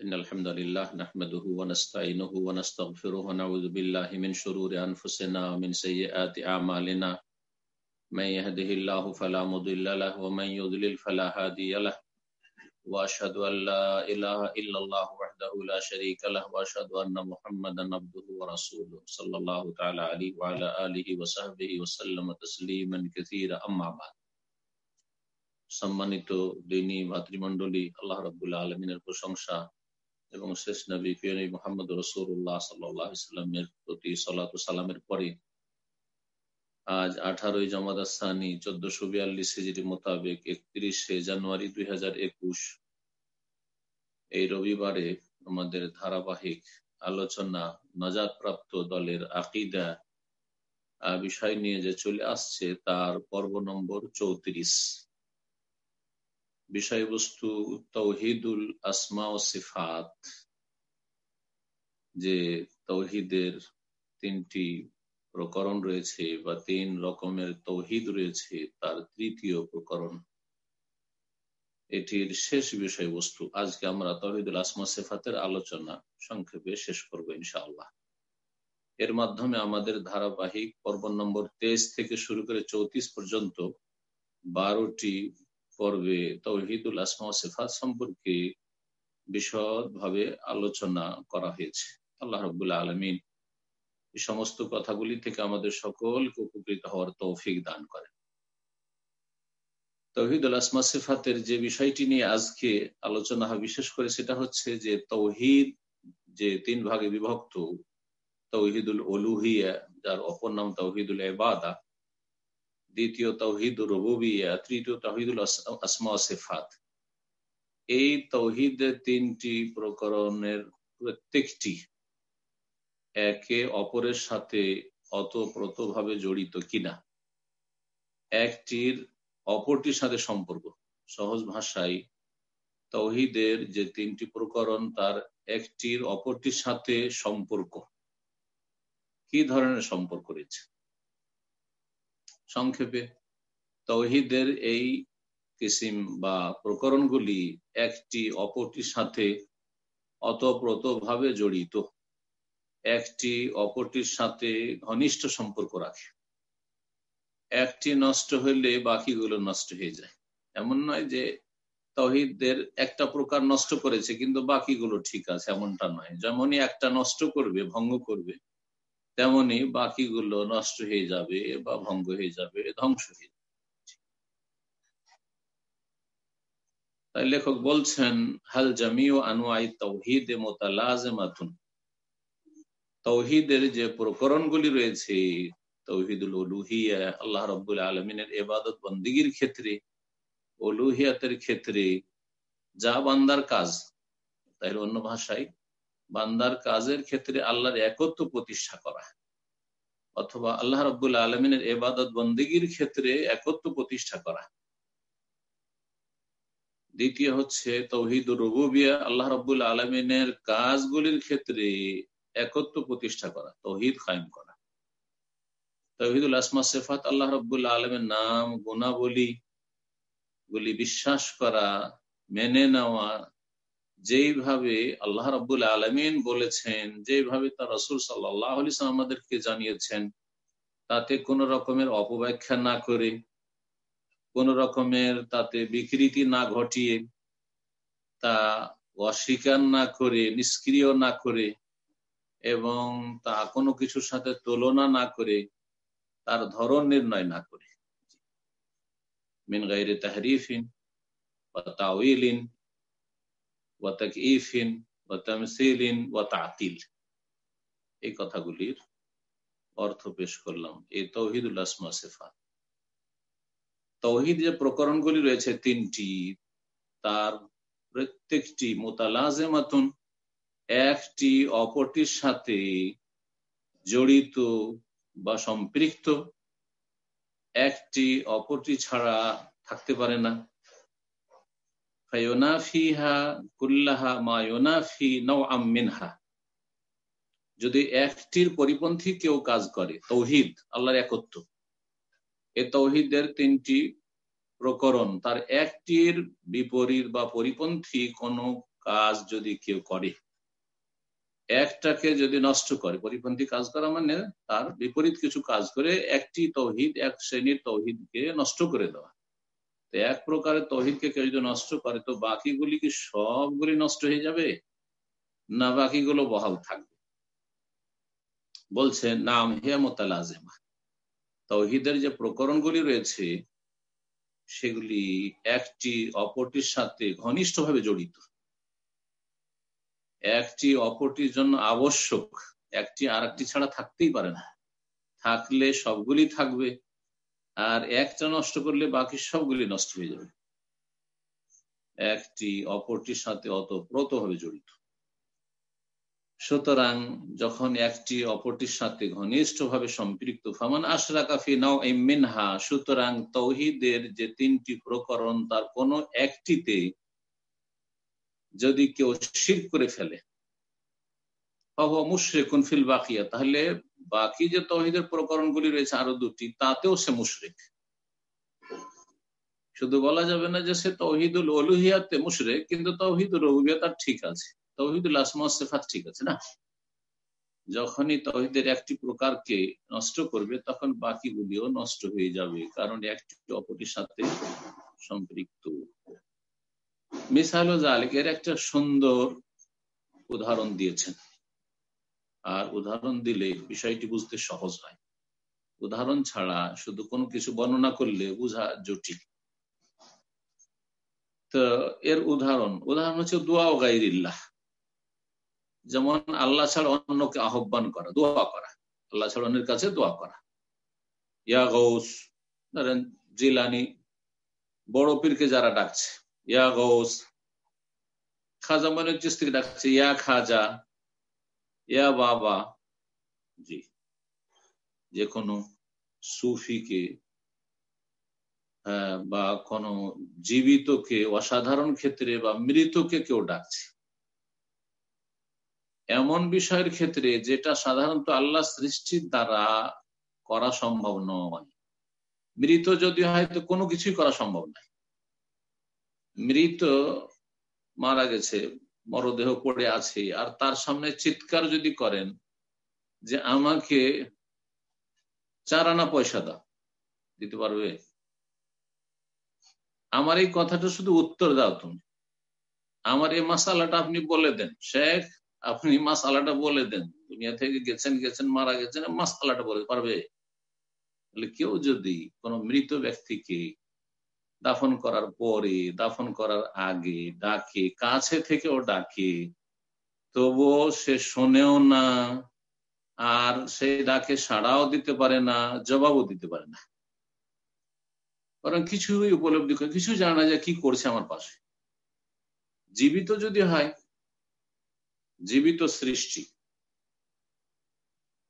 إن الحمد لله نحمده ونستعينه ونستغفره ونعوذ بالله من شرور أنفسنا ومن سيئات أعمالنا. من يهده الله فلا مضل له ومن يضلل فلا هادي له. وأشهد أن لا إله إلا الله وحده لا شريك له وأشهد أن محمدا عبده ورسوله صلى الله تعالى عليه وعلى آله وصحبه وسلم تسليما كثيرا. أما بعد সম্মানিত দিনী মাতৃমণ্ডলী আল্লাহ রবুল্লা আলমিনের প্রশংসা এবং শেষ নবী পিয়নী মোহাম্মদ রসুল্লাহ সাল্লামের প্রতি সালাত সালামের পরে আজ আঠারোই জামাদাস্তানি চোদ্দশো বিয়াল্লিশ হিজড়ি মোতাবেক একত্রিশে জানুয়ারি দুই হাজার একুশ এই রবিবারে আমাদের ধারাবাহিক আলোচনা নজাদ প্রাপ্ত দলের আকিদা বিষয় নিয়ে যে চলে আসছে তার পর্ব নম্বর চৌত্রিশ। বিষয়বস্তু তৌহিদুল আসমা ও সিফাত, যে তৌহিদের তিনটি প্রকরণ রয়েছে বা তিন রকমের তৌহিদ রয়েছে, তার তৃতীয় প্রকরণ এটির শেষ বিষয়বস্তু। আজকে আমরা তহিদুল আসমা সেফাতের আলোচনা সংক্ষেপে শেষ করব ইনশাআল্লাহ। এর মাধ্যমে আমাদের ধারাবাহিক পর্ব নম্বর তেইশ থেকে শুরু করে চৌত্রিশ পর্যন্ত বারোটি পর্বে তৌহিদুল আসমা সেফাত সম্পর্কে বিশদভাবে আলোচনা করা হয়েছে। আল্লাহ রবুল্লা আলমিন এই সমস্ত কথাগুলি থেকে আমাদের সকলকে উপকৃত হওয়ার তৌফিক দান করেন। তৌহিদুল আসমা সেফাতের যে বিষয়টি নিয়ে আজকে আলোচনা হয়, বিশেষ করে সেটা হচ্ছে যে তৌহিদ যে তিন ভাগে বিভক্ত, তৌহিদুল অলুহিয়া যার অপর নাম তৌহিদুল এবাদা দ্বিতীয় তৌহিদ রবুবিয়া, তৃতীয় তৌহিদুল আসমা সেফাত। এই তৌহিদের তিনটি প্রকরণের প্রত্যেকটি একে অপরের সাথে অতপ্রত ভাবে জড়িত কিনা। একটির অপরটির সাথে সম্পর্ক। সহজ ভাষায়, তৌহিদের যে তিনটি প্রকরণ, তার একটির অপরটির সাথে সম্পর্ক। কি ধরনের সম্পর্ক রয়েছে? সংক্ষেপে, তৌহিদের এই কিসিম বা প্রকরণগুলি একটি অপরটির সাথে অতপ্রত ভাবে জড়িত। একটি অপরটির সাথে ঘনিষ্ঠ সম্পর্ক রাখে। একটি নষ্ট হইলে বাকিগুলো নষ্ট হয়ে যায়। এমন নয় যে তহিদদের একটা প্রকার নষ্ট করেছে, কিন্তু বাকিগুলো ঠিক আছে, এমনটা নয়। যেমনই একটা নষ্ট করবে, ভঙ্গ করবে তেমনি বাকিগুলো নষ্ট হয়ে যাবে বা ভঙ্গ হয়ে যাবে, ধ্বংস হয়ে যাবে। তাই লেখক বলছেন, হাল জামিও আনুয়াই তৌহিদ মোতালাজমাতুন। তৌহিদের যে প্রকরণগুলি রয়েছে, তৌহিদুল ওলুহিয়া আল্লাহ রব্বুল আলমিনের এবাদত বন্দিগির ক্ষেত্রে ওলুহিয়াতের ক্ষেত্রে যা বান্দার কাজ তাই অন্য ভাষায় বান্দার কাজের ক্ষেত্রে আল্লাহর একত্র প্রতিষ্ঠা করা। অথবা আল্লাহ রব্বুল আলমিনের এবাদত বন্দিগির ক্ষেত্রে একত্র প্রতিষ্ঠা করা। দ্বিতীয় হচ্ছে তৌহিদ রবুবিয়া, আল্লাহ রব্বুল আলমিনের কাজগুলির ক্ষেত্রে একত্র প্রতিষ্ঠা করা, তৌহিদ কায়েম করা। তৌহিদুল আসমা সেফাত, আল্লাহ রব্বুল্লা আলমের নাম গুণাবলী গুলি বিশ্বাস করা, মেনে নেওয়া যেইভাবে আল্লাহ রব্বুল আলমিন বলেছেন যেভাবে তার রসুল সাল্লাহ আমাদেরকে জানিয়েছেন, তাতে কোন রকমের অপব্যাখ্যা না করে, কোন রকমের তাতে বিকৃতি না ঘটিয়ে, তা অস্বীকার না করে, নিষ্ক্রিয় না করে এবং তা কোনো কিছুর সাথে তুলনা না করে, তার ধরন নির্ণয় না করে। মিন গাইরে তাহরিফিন বা তাউইলিন ওয়া তাকইফিন ওয়া তামসিলিন ওয়া তাতিল এই কথাগুলির অর্থ পেশ করলাম। এই তৌহিদুল আসমা সিফাত। তৌহিদ যে প্রকরণগুলি রয়েছে তিনটি, তার প্রত্যেকটি মোতালাজেমাতুন একটি অপরটির সাথে জড়িত বা সম্পৃক্ত, একটি অপরটি ছাড়া থাকতে পারে না। যদি একটির পরিপন্থী কেউ কাজ করে, তৌহিদ, আল্লাহর একত্র এ তৌহিদের তিনটি প্রকরণ, তার একটির বিপরীত বা পরিপন্থী কোন কাজ যদি কেউ করে, একটাকে যদি নষ্ট করে, পরিপন্থী কাজ করা মানে তার বিপরীত কিছু কাজ করে, একটি তৌহিদ, এক শ্রেণির তৌহিদকে নষ্ট করে দেওয়া। এক প্রকারের তৌহিদকে কেউ যদি নষ্ট করে, তো বাকিগুলি কি সবগুলি নষ্ট হয়ে যাবে? না, বাকিগুলো বহাল থাকবে। বলছে, নাম হে মোতালাজেমা। তৌহিদের যে প্রকরণগুলি রয়েছে, সেগুলি একটি অপরটির সাথে ঘনিষ্ঠভাবে জড়িত। একটি অপরটির জন্য আবশ্যক, একটি আর ছাড়া থাকতেই পারে না। থাকলে সবগুলি থাকবে। আর একটা নষ্ট করলে বাকি সবগুলি নষ্ট হয়ে যাবে। একটি অপরটির সাথে অতপ্রত ভাবে জড়িত। সুতরাং যখন একটি অপরটির সাথে ঘনিষ্ঠভাবে সম্পৃক্ত, ফামান আশরা সুতরাং তৌহিদের যে তিনটি প্রকরণ, তার কোনো একটিতে যদি কেউ শির করে ফেলে মুশরেকুন ফিল বাকিয়া। তাহলে বাকি যে তহিদের প্রকরণগুলি রয়েছে আরও দুটি, তাতেও সে মুশরেক। শুধু বলা যাবে না যে সে তৌহিদুল অলুহিয়াতে মুশরেক, কিন্তু তৌহিদুল রহুবিয়া তার ঠিক আছে। তৌহিদুল আসমা সেফাত ঠিক আছে না? যখনই তহিদের একটি প্রকারকে নষ্ট করবে, তখন বাকিগুলিও নষ্ট হয়ে যাবে, কারণ একটি অপরটির সাথে সম্পৃক্ত। মিসাইল জালিকের একটা সুন্দর উদাহরণ দিয়েছেন। আর উদাহরণ দিলে বিষয়টি বুঝতে সহজ হয়। উদাহরণ ছাড়া শুধু কোনো কিছু বর্ণনা করলে বোঝা জটিল। তো এর উদাহরণ উদাহরণ হচ্ছে দোয়া ও গাইরিল্লাহ। যেমন আল্লাহ ছাড়া অন্যকে আহ্বান করা, দোয়া করা। আল্লাহ ছাড়া অন্যের কাছে দোয়া করা। ইয়া গৌস, ধরেন জিলানি, বড় পীরকে যারা ডাকছে, ইয়া গৌস, খাজা মনে চিস্তিকে ডাকছে, ইয়া খাজা। ইয়া বাবা। জি। যে কোনো সুফিকে বা কোন জীবিতকে, অসাধারণ ক্ষেত্রে বা মৃতকে কেউ ডাকছে। এমন বিষয়ের ক্ষেত্রে যেটা সাধারণত আল্লাহ সৃষ্টির দ্বারা করা সম্ভব নয়। মৃত যদি হয় তো কোনো কিছুই করা সম্ভব নয়। মৃত মারা গেছে মরদেহ পড়ে আছে। আর তার সামনে চিৎকার যদি করেন যে আমাকে চার আনা পয়সা দাও, দিতে পারবে? আমার এই কথাটা শুধু উত্তর দাও তুমি। আমার এই মাসালাটা আপনি বলে দেন। শেখ, আপনি মাসালাটা বলে দেন। দুনিয়া থেকে গেছেন গেছেন, মারা গেছেন, মাসালাটা বলে পারবে? কেউ যদি কোনো মৃত ব্যক্তিকে দাফন করার পরে, দাফন করার আগে ডাকে, কাছে থেকেও ডাকে। তবুও সে শোনেও না, আর সেই ডাকে সাড়াও দিতে পারে না, জবাবও দিতে পারে না। কারণ কিছুই উপলব্ধি করে, কিছু জানা যায় কি করছে আমার পাশে। জীবিত যদি হয়, জীবিত সৃষ্টি।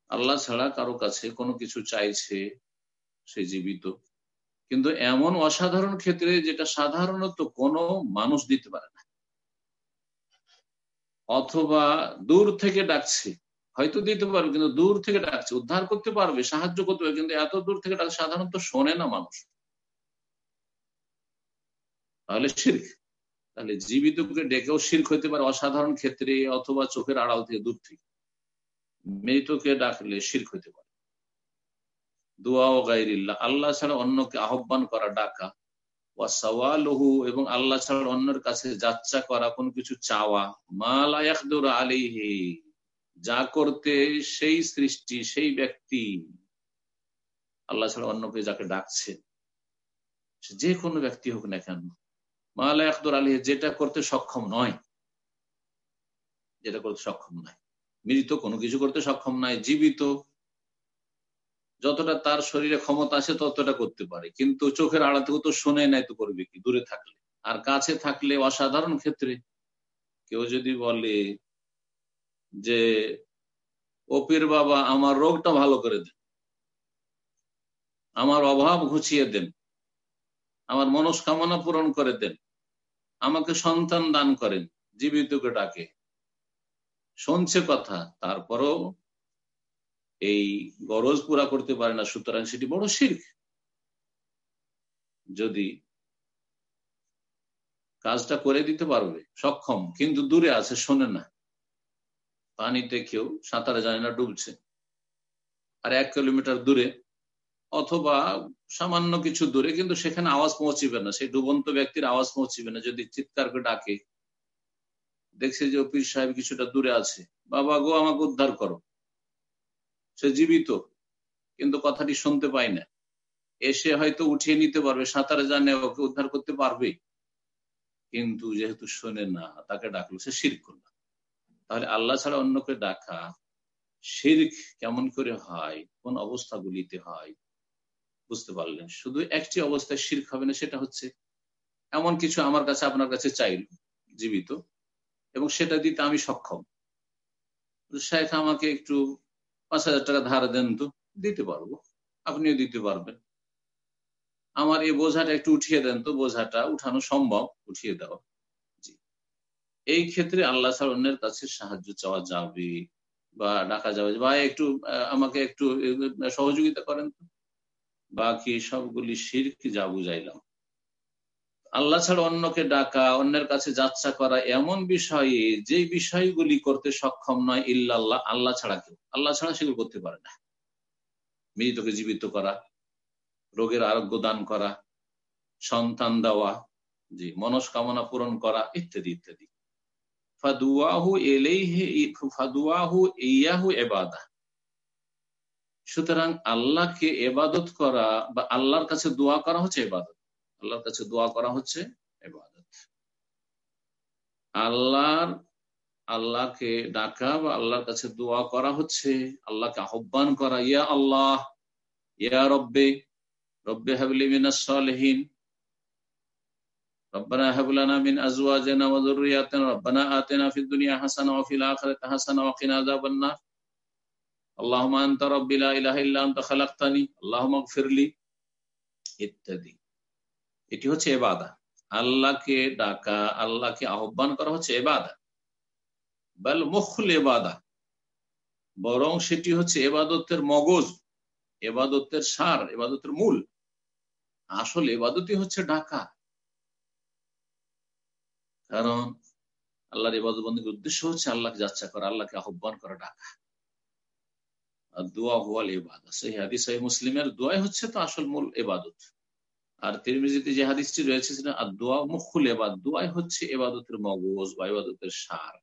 আল্লাহ ছাড়া কারও কাছে কোনো কিছু চাইছে, সে জীবিত। কিন্তু এমন অসাধারণ ক্ষেত্রে যেটা সাধারণত কোনো মানুষ দিতে পারে না। অথবা দূর থেকে ডাকছে, হয়তো দিতে পারবে, কিন্তু দূর থেকে ডাকছে, উদ্ধার করতে পারবে, সাহায্য করতে পারবে, কিন্তু এত দূর থেকে ডাকছে সাধারণত শোনে না মানুষ। তাহলে শির্ক। তাহলে জীবিতকে ডেকেও শির্ক হইতে পারে অসাধারণ ক্ষেত্রে, অথবা চোখের আড়াল থেকে দূর থেকে। মৃতকে ডাকলে শির্ক হইতে পারে। দোয়া ও গাইরিল্লাহ, আল্লাহ ছাড়া অন্যকে আহ্বান করা, ডাকা। ওয়াসাওয়ালহু এবং আল্লাহ ছাড়া অন্যের কাছে যাচ্ছা করা, কোন কিছু চাওয়া। মালায়াকদুর আলিহি যা করতে সেই সৃষ্টি, সেই ব্যক্তি আল্লাহ ছাড়া অন্যকে যাকে ডাকছে যে কোনো ব্যক্তি হোক না কেন মালা আকদর আলী যেটা করতে সক্ষম নয়, যেটা করতে সক্ষম নয়। মৃত কোনো কিছু করতে সক্ষম নয়, জীবিত যতটা তার শরীরে ক্ষমতা আছে ততটা করতে পারে। কিন্তু চোখের আড়া থেকে তো শোনে নাই তো করবে কি? দূরে থাকলে। আর কাছে থাকলে অসাধারণ ক্ষেত্রে কেউ যদি বলে যে, অপির বাবা, আমার রোগটা ভালো করে দেন। আমার অভাব ঘুচিয়ে দেন। আমার মনস্কামনা পূরণ করে দেন। আমাকে সন্তান দান করেন। জীবিতকে ডাকে। শুনছে কথা, তারপরও এই গরজ পুরা করতে পারে না, সুতরাং সেটি বড় শির্ক। যদি কাজটা করে দিতে পারবে, সক্ষম, কিন্তু দূরে আছে, শোনে না। পানিতে কেউ সাঁতারে জানে না, ডুবছে। আর এক কিলোমিটার দূরে, অথবা সামান্য কিছু দূরে, কিন্তু সেখানে আওয়াজ পৌঁছিবে না। সেই ডুবন্ত ব্যক্তির আওয়াজ পৌঁছিবে না, যদি চিৎকার করে ডাকে। দেখছে যে অফিস সাহেব কিছুটা দূরে আছে। বাবা গো, আমাকে উদ্ধার করো। সে জীবিত, কিন্তু কথাটি শুনতে পাই না। এসে হয়তো উঠিয়ে নিতে পারবে, সাঁতারে জানে ওকে উদ্ধার করতে পারবে। কিন্তু যেহেতু শোনে না, তাকে ডাকলো, সে শির করল। তাহলে আল্লাহ ছাড়া অন্যকে ডাকা, শির্ক কেমন করে হয়? কোন অবস্থাগুলিতে হয়? বুঝতে পারলেন? শুধু একটি অবস্থায় শির্ক হবে না, সেটা হচ্ছে এমন কিছু আমার কাছে, আপনার কাছে চাইল জীবিত, এবং সেটা দিতে আমি সক্ষম। শেখ আমাকে একটু পাঁচ হাজার টাকা ধার দেন তো, দিতে পারব। আপনিও দিতে পারবেন। আমার এই বোঝাটা একটু উঠিয়ে দেন তো, বোঝাটা উঠানো সম্ভব, উঠিয়ে দেওয়া জি। এই ক্ষেত্রে আল্লাহ ছাড় অন্যের কাছে সাহায্য চাওয়া যাবে বা ডাকা যাবে। বা একটু আমাকে একটু সহযোগিতা করেন তো। বাকি সবগুলি শিরক যা বুঝাইলাম। আল্লাহ ছাড়া অন্যকে ডাকা, অন্যের কাছে যাত্রা করা এমন বিষয়ে যে বিষয়গুলি করতে সক্ষম নয় ইল্লাল্লাহ, আল্লাহ ছাড়া কেউ। আল্লাহ ছাড়া সেগুলো করতে পারে না। মৃতকে জীবিত করা, রোগের আরোগ্য দান করা, সন্তান দেওয়া, জি, মনস্কামনা পূরণ করা, ইত্যাদি ইত্যাদি। ফাদুয়াহু এলেইহে ফাদুয়াহু ইয়াহু এবাদা। সুতরাং আল্লাহকে এবাদত করা বা আল্লাহর কাছে দোয়া করা হচ্ছে এবাদত। আল্লাহর কাছে দোয়া করা হচ্ছে এবাদত আল্লাহর আল্লাহকে ডাকা বা আল্লাহর কাছে দোয়া করা হচ্ছে আল্লাহকে আহ্বান করা ইয়া আল্লাহ ইয়া রব্বে রব্বে হাবলি মিনাস সালেহীন ربنا هب لنا من ازواجنا وذرياتنا ربنا آتنا في الدنيا حسنه وفي الاخره حسنه وقنا عذاب النار اللهم انت ربي لا اله الا انت خلقتني اللهم اغفر لي ইত্যাদি এটি হচ্ছে এবাদা। আল্লাহকে ডাকা, আল্লাহকে আহ্বান করা হচ্ছে এবাদা। বাল মুখল এবাদা। বরং সেটি হচ্ছে এবাদতের মগজ, এবাদতের সার, এবাদতের মূল। আসল এবাদতই হচ্ছে ডাকা। কারণ আল্লাহর এবাদত বন্ধুর উদ্দেশ্য হচ্ছে আল্লাহকে যাচ্ছা করা, আল্লাহকে আহ্বান করা ডাকা। আর দোয়া হুয়াল এবাদা। সেই হাদিস মুসলিমের দোয়াই হচ্ছে তো আসল মূল এবাদত। আর তিরমিজিতে যে হাদিসটি রয়েছে সেটা আর দোয়া মুখুল এবাদ। দোয়াই হচ্ছে এবাদতের মগজ বা এবাদতের সার।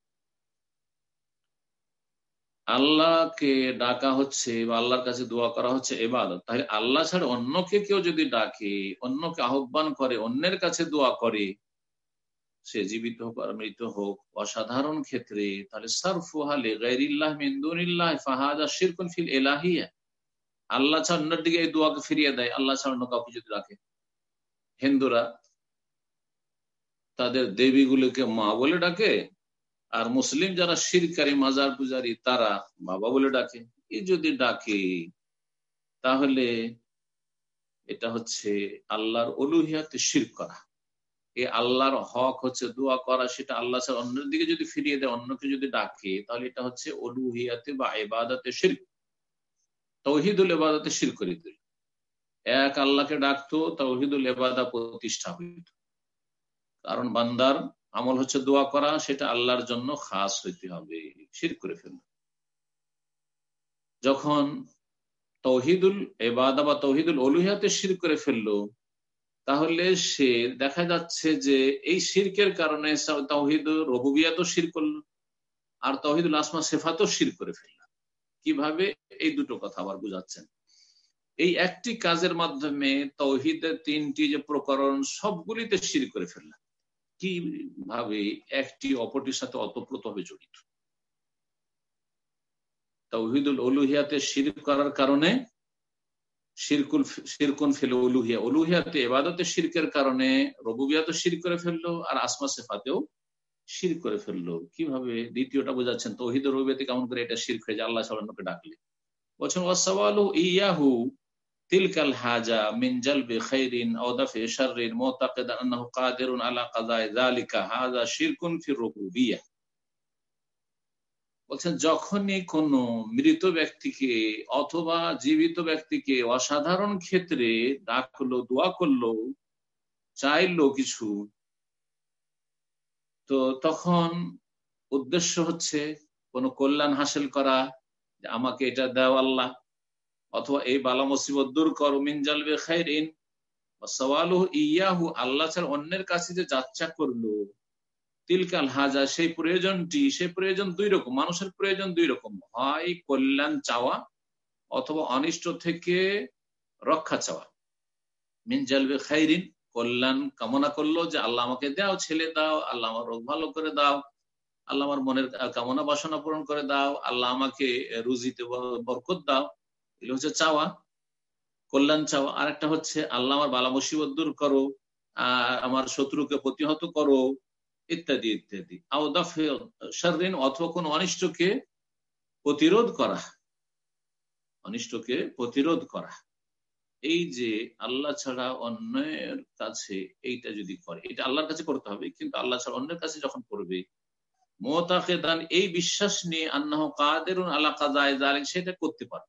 আল্লাহকে ডাকা হচ্ছে বা আল্লাহর কাছে দোয়া করা হচ্ছে এবাদত। তাহলে আল্লাহ ছাড়া অন্যকে কেউ যদি ডাকে, অন্যকে আহ্বান করে, অন্যের কাছে দোয়া করে, সে জীবিত হোক আর মৃত হোক, অসাধারণ ক্ষেত্রে, তাহলে সারফুহালে গাইরিল্লাহ মিন্দুনিল্লাহ ফাহাদা শিরকুন ফিল এলাহিয়া আল্লাহ ছাড়া অন্যের দিকে এই দোয়াকে ফিরিয়ে দেয়, আল্লাহ ছাড়া অন্য কাউকে যদি রাখে হিন্দুরা তাদের দেবীগুলোকে মা বলে ডাকে, আর মুসলিম যারা শিরকারী মাজার পূজারী, তারা বাবা বলে ডাকে। এই যদি ডাকে, তাহলে এটা হচ্ছে আল্লাহর অলুহিয়াতে শির করা। এ আল্লাহর হক হচ্ছে দোয়া করা, সেটা আল্লাহ ছাড়া অন্যের দিকে যদি ফিরিয়ে দেয়, অন্যকে যদি ডাকে, তাহলে এটা হচ্ছে অলুহিয়াতে বা এবাদাতে শির তৌহিদুল এবাদাতে শির করে দিল। এক আল্লাহকে ডাকতো তৌহিদুল এবাদা প্রতিষ্ঠা হইত। কারণ বান্দার আমল হচ্ছে দোয়া করা, সেটা আল্লাহর জন্য খাস হইতে হবে, শির করে ফেলল যখন তৌহিদুল এবাদা বা তৌহিদুল অলুহিয়াতে শির করে ফেলল, তাহলে সে দেখা যাচ্ছে যে এই শিরকের কারণে তৌহিদ রবুবিয়াতও শির করল, আর তহিদুল আসমা সেফাতও শির করে ফেলল। কীভাবে? এই দুটো কথা আবার বুঝাচ্ছেন। এই একটি কাজের মাধ্যমে তৌহিদের তিনটি যে প্রকরণ, সবগুলিতে শির করে ফেললাম কীভাবে একটি অপরটির সাথে অতপ্রতভাবে জড়িত? তৌহিদুল অলুহিয়াতে শির করার কারণে শিরকুল শিরকুন ফেল অলুহিয়া অলুহিয়াতে এবাদতে শিরকের কারণে রবুবিয়াতে শির করে ফেলল, আর আসমা সেফাতেও শির করে ফেলল। কীভাবে? দ্বিতীয়টা বোঝাচ্ছেন তৌহিদ রবিয়াতে কেমন করে এটা শির হয়ে যায় আল্লাহ সাল্লাহকে ডাকলে। বলছেন ওয়াসাওয়ালু ইয়াহু তিলকাল হাজা মিন জালবি খাইরিন শাররিন আন্নাহু কাদিরুন আলা যালিকা। শিরকুন ফি বলছেন, যখনই কোন মৃত ব্যক্তিকে অথবা জীবিত ব্যক্তিকে অসাধারণ ক্ষেত্রে ডাকলো দোয়া করল, চাইলো কিছু, তো তখন উদ্দেশ্য হচ্ছে কোন কল্যাণ হাসিল করা আমাকে এটা দেও আল্লাহ। অথবা এই বালা মুসিবত দূর করো মিনজাল খাইরিন। সওয়ালু ইয়াহু, আল্লাহ ছাড়া অন্যের কাছে যে যাচ্ছা করল। তিলকাল হাজা, সেই প্রয়োজনটি, সেই প্রয়োজন দুই রকম, মানুষের প্রয়োজন দুই রকম। হয় কল্যাণ চাওয়া অথবা অনিষ্ট থেকে রক্ষা চাওয়া। মিন জালবে খাইরিন, কল্যাণ কামনা করল যে আল্লাহ আমাকে দাও, ছেলে দাও, আল্লাহ আমার রোগ ভালো করে দাও, আল্লাহ আমার মনের কামনা বাসনা পূরণ করে দাও, আল্লাহ আমাকে রুজিতে বরকত দাও। এগুলো হচ্ছে চাওয়া, কল্যাণ চাওয়া। আর একটা হচ্ছে, আল্লাহ আমার বালা মুসিবত দূর করো, আর আমার শত্রুকে প্রতিহত করো, ইত্যাদি ইত্যাদি। আউদাফিন অথবা কোন অনিষ্টকে প্রতিরোধ করা। অনিষ্টকে প্রতিরোধ করা। এই যে আল্লাহ ছাড়া অন্যের কাছে এইটা যদি করে, এটা আল্লাহর কাছে করতে হবে, কিন্তু আল্লাহ ছাড়া অন্যের কাছে যখন করবে, মোতাকেদান, এই বিশ্বাস নিয়ে আন্নাহ কাদের আল্লাহ কাজায় সেটা করতে পারে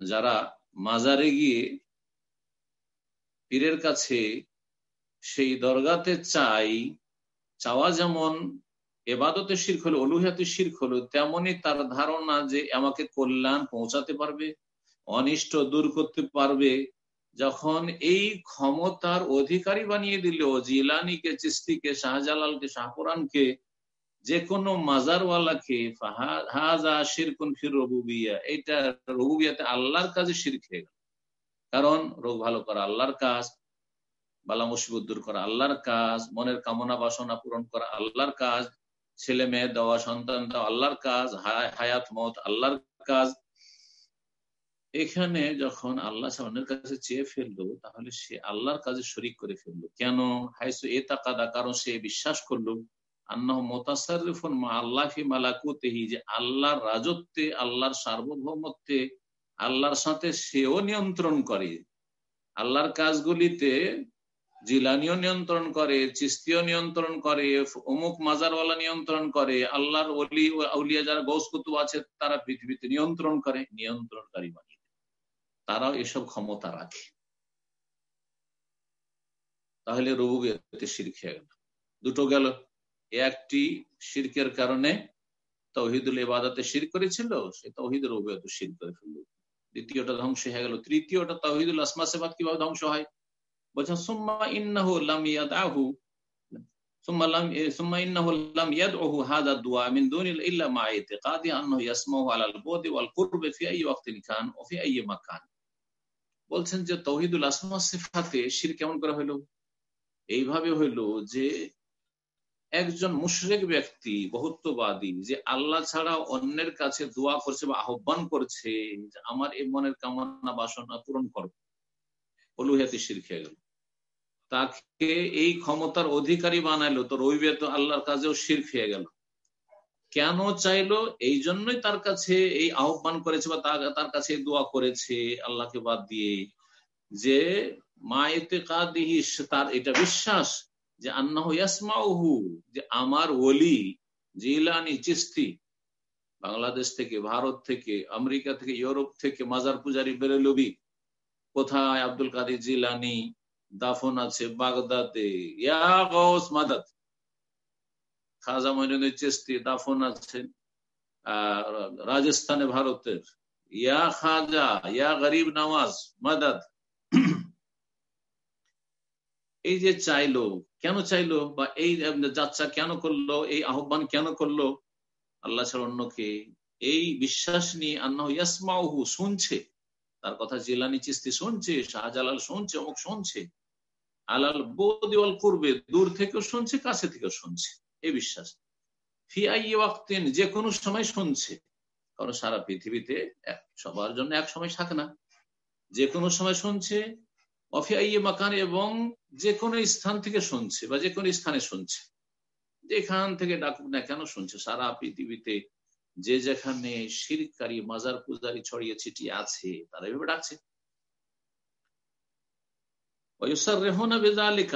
যারা মাজারে গিয়ে পীরের কাছে সেই দরগাতে চাই, চাওয়া যেমন এবাদতে শির্ক হলো অলুহাতে শির্ক হলো তেমনই তার ধারণা যে আমাকে কল্যাণ পৌঁছাতে পারবে, অনিষ্ট দূর করতে পারবে। যখন এই ক্ষমতার অধিকারী বানিয়ে দিল, জিলানিকে চিস্তিকে শাহজালালকে শাহপুরানকে যে কোনো মাজারওয়ালাকে হাজা শিরকুন ফির রবুবিয়া এটা রবুবিয়াতে আল্লাহর কাজে শির খেয়ে গেল। কারণ রোগ ভালো করা আল্লাহর কাজ, বালা মুসিবত দূর করা আল্লাহর কাজ, মনের কামনা বাসনা পূরণ করা আল্লাহর কাজ, ছেলে মেয়ে দেওয়া, সন্তান দেওয়া আল্লাহর কাজ হায়াত, মত আল্লাহর কাজ। এখানে যখন আল্লাহ সামনের কাছে চেয়ে ফেলল, তাহলে সে আল্লাহর কাজে শরিক করে ফেলল। কেন? হাইসু এ তাকাদা, কারণ সে বিশ্বাস করল যে আল্লাহর রাজত্বে, আল্লাহর সার্বভৌমত্বে, আল্লাহর সাথে সেও নিয়ন্ত্রণ করে। আল্লাহর কাজগুলিতে জিলানিও নিয়ন্ত্রণ করে, চিস্তিও নিয়ন্ত্রণ করে, অমুক মাজারওয়ালা নিয়ন্ত্রণ করে, আল্লাহর অলি আউলিয়া যারা গৌস কুতুব আছে, তারা পৃথিবীতে নিয়ন্ত্রণ করে, নিয়ন্ত্রণকারী বানিয়ে তারাও এসব ক্ষমতা রাখে। তাহলে রবুবিয়াতে শির খেয়ে গেল। দুটো গেল। একটি শিরকের কারণে তৌহিদুল ইবাদতে শির করেছিল, সে তৌহিদুল উবয়ত শির করে ফেলল। দ্বিতীয়টা ধ্বংস হয়ে গেল। তৃতীয়টা তৌহিদুল আসমা সেবাদ কীভাবে ধ্বংস হয়? বলছেন, সুম্মা ইন্নাহু লাম বলছেন যে তহিদুল আসমা সিফাতে শির কেমন করে হইল? এইভাবে হইল যে একজন মুশরেক ব্যক্তি বহুত্ববাদী যে আল্লাহ ছাড়া অন্যের কাছে দোয়া করছে বা আহ্বান করছে আমার এই মনের কামনা বাসনা পূরণ করো। অলুহাতে শির খেয়ে গেল। তাকে এই ক্ষমতার অধিকারী বানাইলো তো রবিবে তো আল্লাহর কাজেও শির খেয়ে গেল। কেন চাইলো? এই জন্যই তার কাছে এই আহ্বান করেছে বা তার কাছে দোয়া করেছে আল্লাহকে বাদ দিয়ে যে মা এতে কাদিহি তার এটা বিশ্বাস যে আন্না ইয়াসমাউহু, যে আমার ওলি জিলানি চিস্তি বাংলাদেশ থেকে, ভারত থেকে, আমেরিকা থেকে, ইউরোপ থেকে মাজার পূজারি বেরেলবি, কোথায় আব্দুল কাদের জিলানি, দাফন আছে বাগদাদে, ইয়া মাদাদ, খাজা মইনুদ্দিন চিস্তি দাফন আছেন রাজস্থানে ভারতের, ইয়া খাজা, ইয়া গরিব নওয়াজ মাদাদ এই যে চাইলো, কেন চাইলো? বা এই যাত্রা কেন করল? এই আহ্বান কেন করল? আল্লাহ ছাড়া অন্যকে এই বিশ্বাস নিয়ে আন্না ইয়াসমাহু শুনছে। তার কথা জিলানি চিস্তি শুনছে, শাহজালাল শুনছে, অমুক শুনছে। আলাল বোদিওয়াল করবে, দূর থেকেও শুনছে, কাছে থেকেও শুনছে। এই বিশ্বাস। যে কোনো সময় শুনছে। কারণ সারা পৃথিবীতে সবার জন্য এক সময় থাকে না। যে কোনো সময় শুনছে অফিয়াইয়ে মাকান এবং যে কোনো স্থান থেকে শুনছে বা যে কোনো স্থানে শুনছে। যেখান থেকে ডাকুক না কেন শুনছে। সারা পৃথিবীতে যে যেখানে শিরকারী, মাজার পূজারি ছড়িয়ে ছিটিয়ে আছে, তারা এভাবে ডাকছে।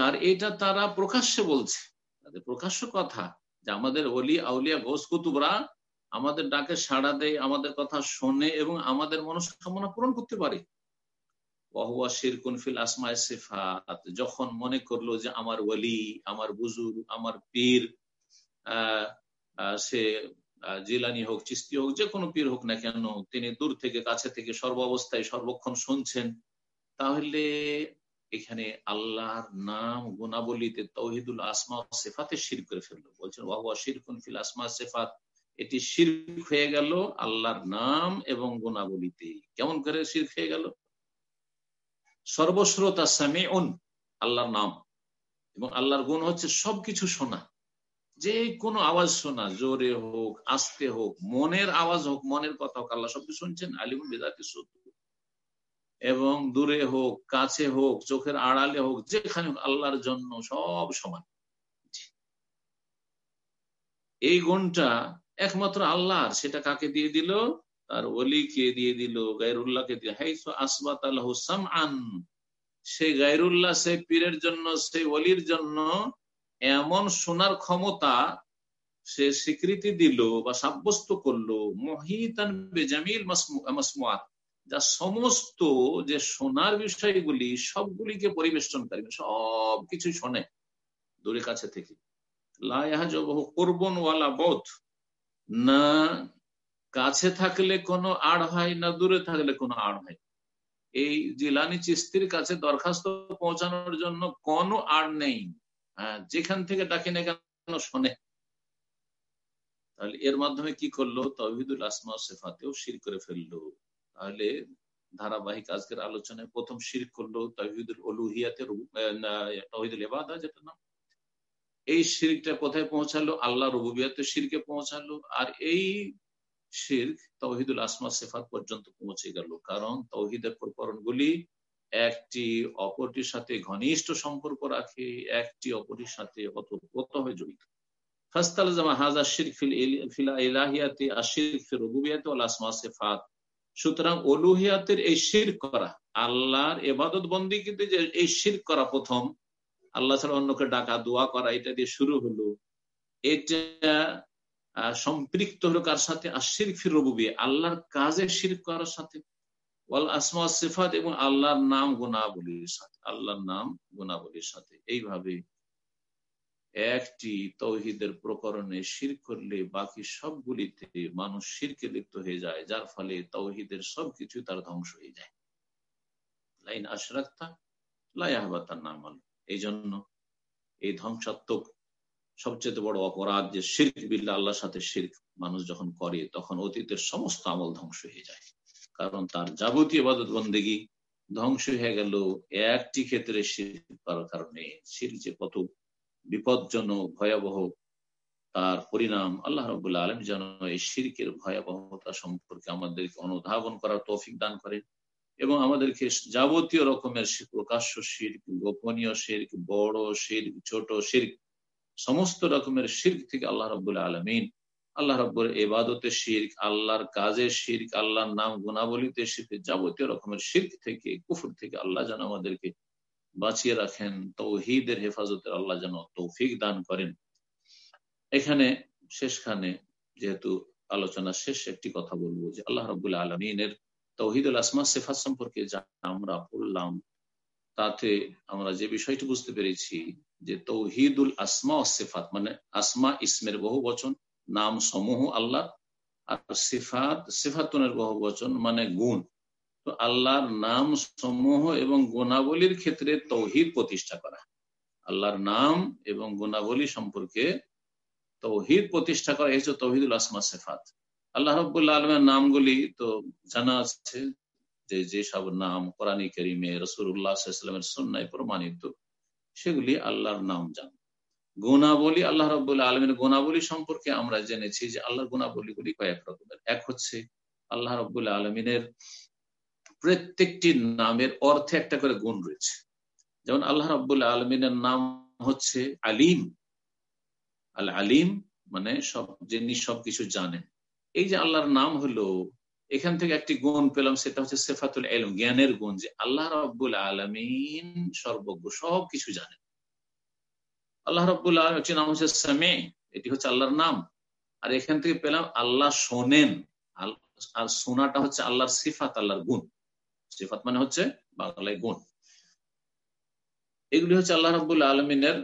আর এটা তারা প্রকাশ্যে বলছে। তাদের প্রকাশ্য কথা যে আমাদের অলি আউলিয়া ঘোষ কুতুবরা আমাদের ডাকে সাড়া দেয়, আমাদের কথা শোনে এবং আমাদের মনস্কামনা পূরণ করতে পারে। ফিল সিফাত যখন মনে করল যে আমার ওলি, আমার বুজুর আমার পীর সে জিলানি হোক, চিস্তি হোক, যে কোনো পীর হোক না কেন, তিনি দূর থেকে, কাছে থেকে সর্ব অবস্থায় সর্বক্ষণ শুনছেন, তাহলে এখানে আল্লাহর নাম গুণাবলিতে তৌহিদুল আসমা সেফাতে শির করে ফেলল। বলছেন ওয়াহুয়া শিরকুন ফিল আসমা সেফাত। এটি শির হয়ে গেল আল্লাহর নাম এবং গুণাবলিতে কেমন করে শির হয়ে গেল? সর্বশ্রোতা সামিউন, আল্লাহর নাম। এবং আল্লাহর গুণ হচ্ছে সবকিছু শোনা। যে কোনো আওয়াজ শোনা, জোরে হোক, আস্তে হোক, মনের আওয়াজ হোক, মনের কথা হোক, আল্লাহ সবকিছু শুনছেন আলিম বেদাতি সত্য। এবং দূরে হোক, কাছে হোক, চোখের আড়ালে হোক, যেখানে হোক, আল্লাহর জন্য সব সমান। এই গুণটা একমাত্র আল্লাহর, সেটা কাকে দিয়ে দিল? তার অলিকে দিয়ে দিল গাইরুল্লাহকে দিয়ে। হাইসু আসবাত আল্লাহ গাইরুল্লাহ সেই পীরের জন্য সেই অলির জন্য এমন শোনার ক্ষমতা সে স্বীকৃতি দিল বা সাব্যস্ত করল। মহিতান বেজামিল মাসমুয়াত যা সমস্ত যে শোনার বিষয়গুলি, সবগুলিকে পরিবেষ্টনকারী সব কিছু শোনে দূরে কাছে থেকে। লাহাজ করবন ওয়ালা বোধ। না কাছে থাকলে কোনো আড় হয় না, দূরে থাকলে কোনো আড় হয়। এই জিলানি চিস্তির কাছে দরখাস্ত পৌঁছানোর জন্য কোনো আড় নেই। হ্যাঁ যেখান থেকে ডাকে না কেন শোনে। তাহলে এর মাধ্যমে কি করল? তহিদুল আসমা সেফাতেও শির করে ফেলল। তাহলে ধারাবাহিক আজকের আলোচনায় প্রথম শির করল তহিদুল অলুহিয়াতের তহিদুল এবাদা যেটা নাম। এই শিরকটা কোথায় পৌঁছালো? আল্লাহ রবুবিয়াতে শিরকে পৌঁছালো। আর এই শির্ক তৌহিদুল আসমা সেফাত পর্যন্ত পৌঁছে গেল। কারণ তৌহিদের প্রকরণগুলি একটি অপরটির সাথে ঘনিষ্ঠ সম্পর্ক রাখে, একটি অপরটির সাথে অতপ্রতভাবে জড়িত। সুতরাং অলুহিয়াতের এই শির করা, আল্লাহর এবাদত বন্দী কিন্তু এই শির করা প্রথম, আল্লাহ ছাড়া অন্যকে ডাকা, দোয়া করা, এটা দিয়ে শুরু হলো। এটা সম্পৃক্ত হলো কার সাথে? আশির ফির রবুবি আল্লাহর কাজে শির করার সাথে। ওয়াল আসমা সিফাত এবং আল্লাহর নাম গুণাবলীর সাথে, আল্লাহর নাম গুণাবলীর সাথে। এইভাবে একটি তৌহিদের প্রকরণে শির করলে বাকি সবগুলিতে মানুষ শিরকে লিপ্ত হয়ে যায়, যার ফলে তৌহিদের সবকিছু তার ধ্বংস হয়ে যায়। লাইন আশরাক্তা লাইহাবাতার নাম এই জন্য এই ধ্বংসাত্মক সবচেয়ে বড় অপরাধ যে শির্ক বিল্লা আল্লাহর সাথে শির্ক মানুষ যখন করে, তখন অতীতের সমস্ত আমল ধ্বংস হয়ে যায়। কারণ তার যাবতীয় বাদত বন্দেগী ধ্বংস হয়ে গেল একটি ক্ষেত্রে শির্ক করার কারণে। শির্ক যে কত বিপজ্জনক, ভয়াবহ, তার পরিণাম আল্লাহ রবুল্লা আলম যেন এই শির্কের ভয়াবহতা সম্পর্কে আমাদেরকে অনুধাবন করার তৌফিক দান করেন এবং আমাদেরকে যাবতীয় রকমের প্রকাশ্য শির্ক, গোপনীয় শির্ক, বড় শির্ক, ছোট শির্ক সমস্ত রকমের শির্ক থেকে আল্লাহ রব্বুল্লাহ আলমিন, আল্লাহ রব্বুর এবাদতের শির্ক, আল্লাহর কাজের শির্ক, আল্লাহর নাম গুণাবলিতে শির্ক যাবতীয় রকমের শির্ক থেকে, কুফুর থেকে আল্লাহ যেন আমাদেরকে বাঁচিয়ে রাখেন, তৌহিদের হেফাজতের আল্লাহ যেন তৌফিক দান করেন। এখানে শেষখানে যেহেতু আলোচনা শেষ, একটি কথা বলব যে আল্লাহ রবুল্লাহ আলমিনের তৌহিদুল আসমা সেফাত সম্পর্কে যা আমরা পড়লাম, তাতে আমরা যে বিষয়টি বুঝতে পেরেছি যে তৌহিদুল আসমা ও সিফাত মানে আসমা ইসমের বহু বচন, নাম সমূহ আল্লাহ আর সিফাত, সিফাতুনের বহু বচন মানে গুণ। তো আল্লাহর নাম সমূহ এবং গুণাবলীর ক্ষেত্রে তৌহিদ প্রতিষ্ঠা করা। আল্লাহর নাম এবং গুণাবলী সম্পর্কে তৌহিদ প্রতিষ্ঠা করা হয়েছে তৌহিদুল আসমা সেফাত। আল্লাহ রবুল্লা আলমের নামগুলি তো জানা আছে, যে যেসব নাম কোরআনী করিমে রসুল্লাহামের সন্ন্যায় প্রমাণিত সেগুলি আল্লাহর নাম জান। গুণাবলী, আল্লাহ রবুল্লাহ আলমের গুণাবলী সম্পর্কে আমরা জেনেছি যে আল্লাহর গুণাবলীগুলি কয়েক রকমের। এক হচ্ছে আল্লাহ রবুল্লাহ আলমিনের প্রত্যেকটি নামের অর্থে একটা করে গুণ রয়েছে। যেমন আল্লাহ রবুল্লাহ আলমিনের নাম হচ্ছে আলিম। আল আলিম মানে সব, যিনি সবকিছু জানেন। এই যে আল্লাহর নাম হলো এখান থেকে একটি গুণ পেলাম, সেটা হচ্ছে সেফাতুল এলম জ্ঞানের গুণ, যে আল্লাহ রব্বুল আলমিন সর্বজ্ঞ সব কিছু জানেন। আল্লাহ রব্বুল আলম একটি নাম হচ্ছে সামে, এটি হচ্ছে আল্লাহর নাম। আর এখান থেকে পেলাম আল্লাহ শোনেন আর শোনাটা হচ্ছে আল্লাহর সিফাত, আল্লাহর গুণ। সিফাত মানে হচ্ছে বাংলায় গুণ। এগুলি হচ্ছে আল্লাহ রবুল্লা আলমিনের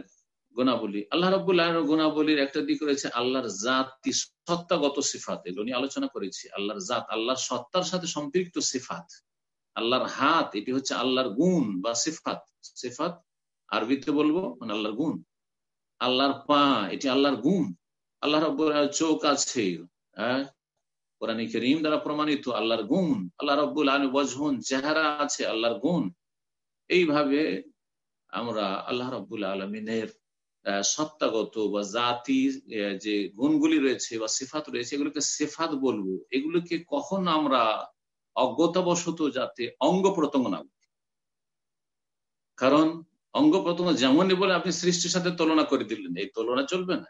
গুণাবলী। আল্লাহ রবুল্লাহ গুণাবলীর একটা দিক রয়েছে আল্লাহর জাতি সত্তাগত সিফাত। এগুলো নিয়ে আলোচনা করেছি। আল্লাহর জাত, আল্লাহর সত্তার সাথে সম্পৃক্ত সিফাত। আল্লাহর হাত, এটি হচ্ছে আল্লাহর গুণ বা সিফাত। সিফাত, আরবিতে বলব মানে আল্লাহর গুণ। আল্লাহর পা, এটি আল্লাহর গুণ। আল্লাহ রব্বুল চোখ আছে হ্যাঁ? করিম দ্বারা প্রমাণিত আল্লাহর গুণ। আল্লাহ রব্বুল আলম চেহারা আছে, আল্লাহর গুণ। এইভাবে আমরা আল্লাহ রব্বুল আলমিনের সত্তাগত বা জাতি যে গুণগুলি রয়েছে বা সিফাত রয়েছে, এগুলোকে সিফাত বলব। এগুলোকে কখন আমরা অজ্ঞতাবশত যাতে অঙ্গ প্রত্যঙ্গ না কারণ অঙ্গ প্রত্যঙ্গ যেমনই বলে, আপনি সৃষ্টির সাথে তুলনা করে দিলেন, এই তুলনা চলবে না।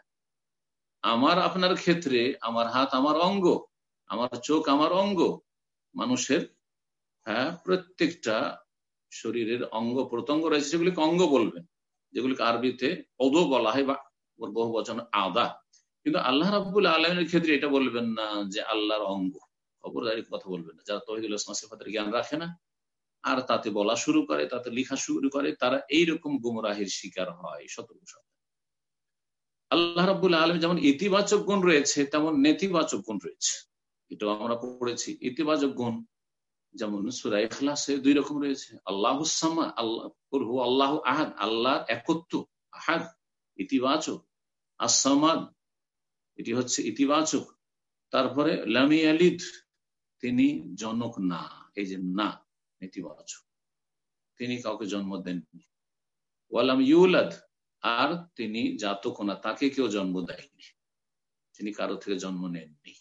আমার, আপনার ক্ষেত্রে আমার হাত আমার অঙ্গ, আমার চোখ আমার অঙ্গ। মানুষের হ্যাঁ প্রত্যেকটা শরীরের অঙ্গ প্রত্যঙ্গ রয়েছে, সেগুলিকে অঙ্গ বলবেন। যেগুলিকে আরবিতে অদ বলা হয় বা বহু বচন আদা। কিন্তু আল্লাহ রাবুল আলমের ক্ষেত্রে এটা বলবেন না যে আল্লাহর অঙ্গ। খবরদারি কথা বলবেন না। যারা তহিদুল ইসলাম সিফাতের জ্ঞান রাখে না, আর তাতে বলা শুরু করে, তাতে লিখা শুরু করে, তারা এইরকম গুমরাহির শিকার হয় সতর্ক আল্লাহ রাবুল আলম যেমন ইতিবাচক গুণ রয়েছে, তেমন নেতিবাচক গুণ রয়েছে। এটাও আমরা পড়েছি। ইতিবাচক গুণ যেমন সুরা এখলাসে দুই রকম রয়েছে। আল্লাহ আল্লাহ আল্লাহ আহাদ আল্লাহ একত্ব আহাদ, ইতিবাচক। আসামাদ এটি হচ্ছে ইতিবাচক। তারপরে লামি আলিদ তিনি জনক না, এই যে না, নেতিবাচক। তিনি কাউকে জন্ম দেননি। ওয়ালাম ইউলাদ, আর তিনি জাতক না, তাকে কেউ জন্ম দেয়নি। তিনি কারও থেকে জন্ম নেননি।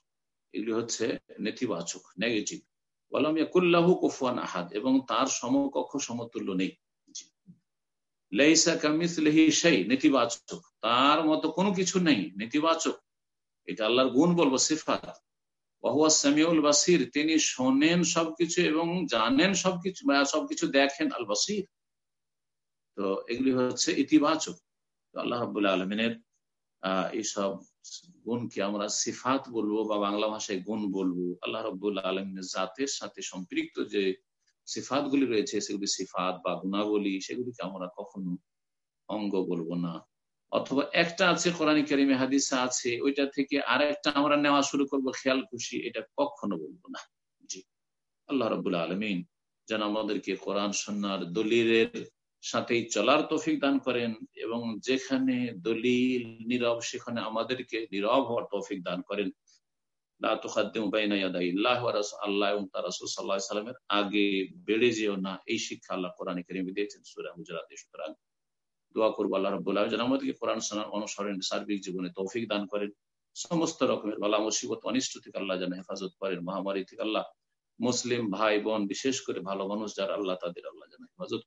এগুলি হচ্ছে নেতিবাচক, নেগেটিভ। ওয়ালাম ইয়াকুল্লাহু কুফুয়ান আহাদ, এবং তার সমকক্ষ সমতুল্য নেই। লেইসা কামিসলিহি সেই নেতিবাচক। তার মতো কোনো কিছু নেই, নেতিবাচক। এটা আল্লাহর গুণ বলব, সিফাত। ওহুয়া সামিউল বাসির, তিনি শোনেন সবকিছু এবং জানেন সবকিছু সবকিছু দেখেন আল বাসির। তো এগুলি হচ্ছে ইতিবাচক। আল্লাহ রাবুল্লাহ আলমিনের এইসব গুণকে আমরা সিফাত বলব বা বাংলা ভাষায় গুণ বলব। আল্লাহ রব্বুল্লাহ আলমিনের জাতের সাথে সম্পৃক্ত যে সিফাত গুলি রয়েছে, সেগুলি সিফাত বা গুণাবলী, সেগুলিকে আমরা কখনো অঙ্গ বলব না। অথবা একটা আছে, কোরআনী কারিমে হাদিসা আছে, ওইটা থেকে আর একটা আমরা নেওয়া শুরু করব, খেয়াল খুশি, এটা কখনো বলব না। জি। আল্লাহ রবুল্লাহ আলমিন যেন আমাদেরকে কোরআন সন্ন্যার দলিলের সাথেই চলার তৌফিক দান করেন এবং যেখানে দলিল নীরব, সেখানে আমাদেরকে নীরব হওয়ার তৌফিক দান করেন। আল্লাহ বেড়ে শিক্ষা আল্লাহ সুতরাং দোয়া সোনার সার্বিক জীবনে তৌফিক দান করেন। সমস্ত রকমের বালা, মুসিবত, অনিষ্ট থেকে আল্লাহ যেন হেফাজত করেন। মহামারী থেকে আল্লাহ মুসলিম ভাই বোন বিশেষ করে ভালো মানুষ যারা, আল্লাহ তাদের আল্লাহ যেন হেফাজত